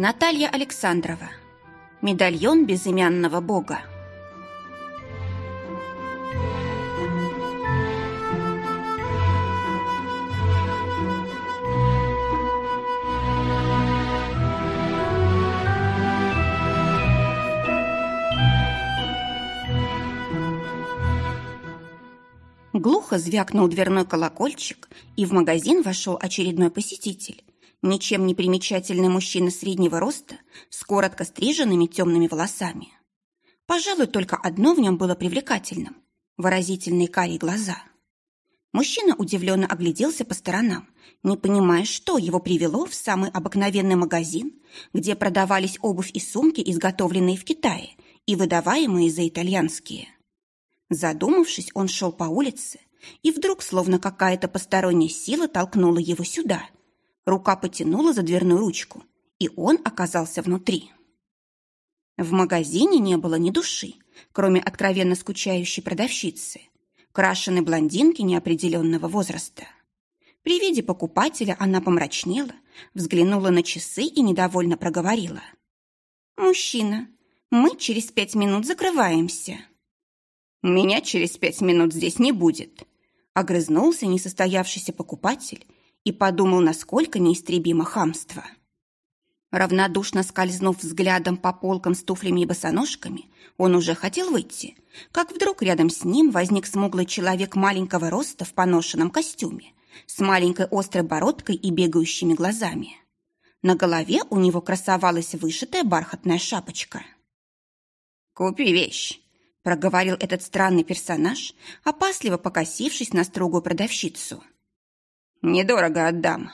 Наталья Александрова. Медальон безымянного бога. Глухо звякнул дверной колокольчик, и в магазин вошел очередной посетитель. Ничем не примечательный мужчина среднего роста с коротко стриженными темными волосами. Пожалуй, только одно в нем было привлекательным – выразительные карие глаза. Мужчина удивленно огляделся по сторонам, не понимая, что его привело в самый обыкновенный магазин, где продавались обувь и сумки, изготовленные в Китае и выдаваемые за итальянские. Задумавшись, он шел по улице, и вдруг, словно какая-то посторонняя сила толкнула его сюда. Рука потянула за дверную ручку, и он оказался внутри. В магазине не было ни души, кроме откровенно скучающей продавщицы, крашеной блондинки неопределенного возраста. При виде покупателя она помрачнела, взглянула на часы и недовольно проговорила. «Мужчина, мы через пять минут закрываемся». «Меня через пять минут здесь не будет», — огрызнулся несостоявшийся покупатель и подумал, насколько неистребимо хамство. Равнодушно скользнув взглядом по полкам с туфлями и босоножками, он уже хотел выйти, как вдруг рядом с ним возник смуглый человек маленького роста в поношенном костюме, с маленькой острой бородкой и бегающими глазами. На голове у него красовалась вышитая бархатная шапочка. «Купи вещь», проговорил этот странный персонаж, опасливо покосившись на строгую продавщицу. «Недорого отдам».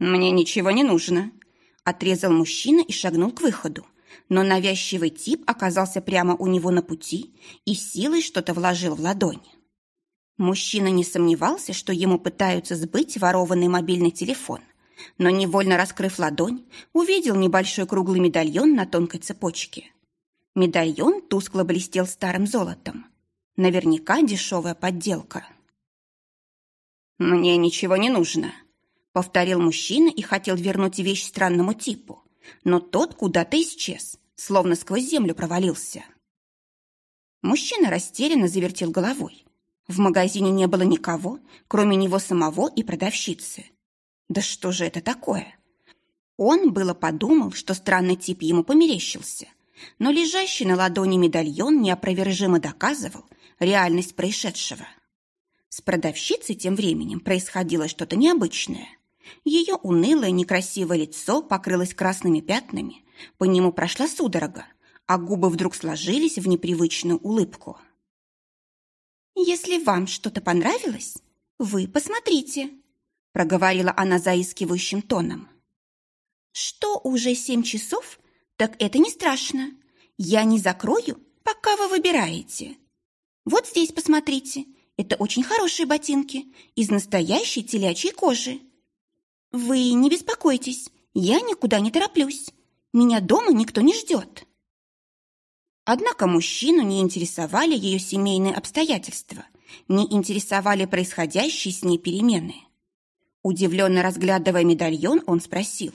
«Мне ничего не нужно», — отрезал мужчина и шагнул к выходу. Но навязчивый тип оказался прямо у него на пути и силой что-то вложил в ладонь. Мужчина не сомневался, что ему пытаются сбыть ворованный мобильный телефон, но, невольно раскрыв ладонь, увидел небольшой круглый медальон на тонкой цепочке. Медальон тускло блестел старым золотом. Наверняка дешевая подделка. «Мне ничего не нужно», — повторил мужчина и хотел вернуть вещь странному типу, но тот куда-то исчез, словно сквозь землю провалился. Мужчина растерянно завертел головой. В магазине не было никого, кроме него самого и продавщицы. Да что же это такое? Он было подумал, что странный тип ему померещился — но лежащий на ладони медальон неопровержимо доказывал реальность происшедшего. С продавщицей тем временем происходило что-то необычное. Ее унылое некрасивое лицо покрылось красными пятнами, по нему прошла судорога, а губы вдруг сложились в непривычную улыбку. «Если вам что-то понравилось, вы посмотрите», проговорила она заискивающим тоном. «Что уже семь часов, так это не страшно. Я не закрою, пока вы выбираете. Вот здесь посмотрите. Это очень хорошие ботинки из настоящей телячьей кожи. Вы не беспокойтесь, я никуда не тороплюсь. Меня дома никто не ждет. Однако мужчину не интересовали ее семейные обстоятельства, не интересовали происходящие с ней перемены. Удивленно разглядывая медальон, он спросил.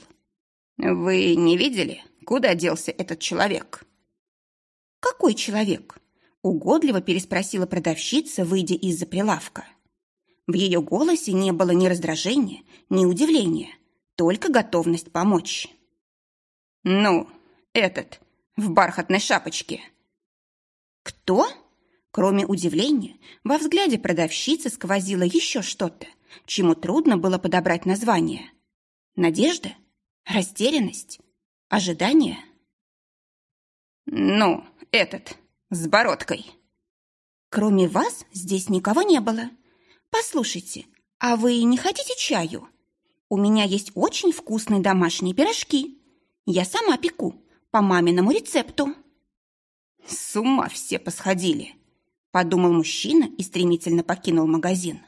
«Вы не видели, Куда делся этот человек?» «Какой человек?» – угодливо переспросила продавщица, выйдя из-за прилавка. В ее голосе не было ни раздражения, ни удивления, только готовность помочь. «Ну, этот, в бархатной шапочке». «Кто?» Кроме удивления, во взгляде продавщицы сквозило еще что-то, чему трудно было подобрать название. Надежда? Растерянность? Ожидание? Ну, этот, с бородкой. Кроме вас здесь никого не было. Послушайте, а вы не хотите чаю? У меня есть очень вкусные домашние пирожки. Я сама пеку, по маминому рецепту. С ума все посходили, подумал мужчина и стремительно покинул магазин.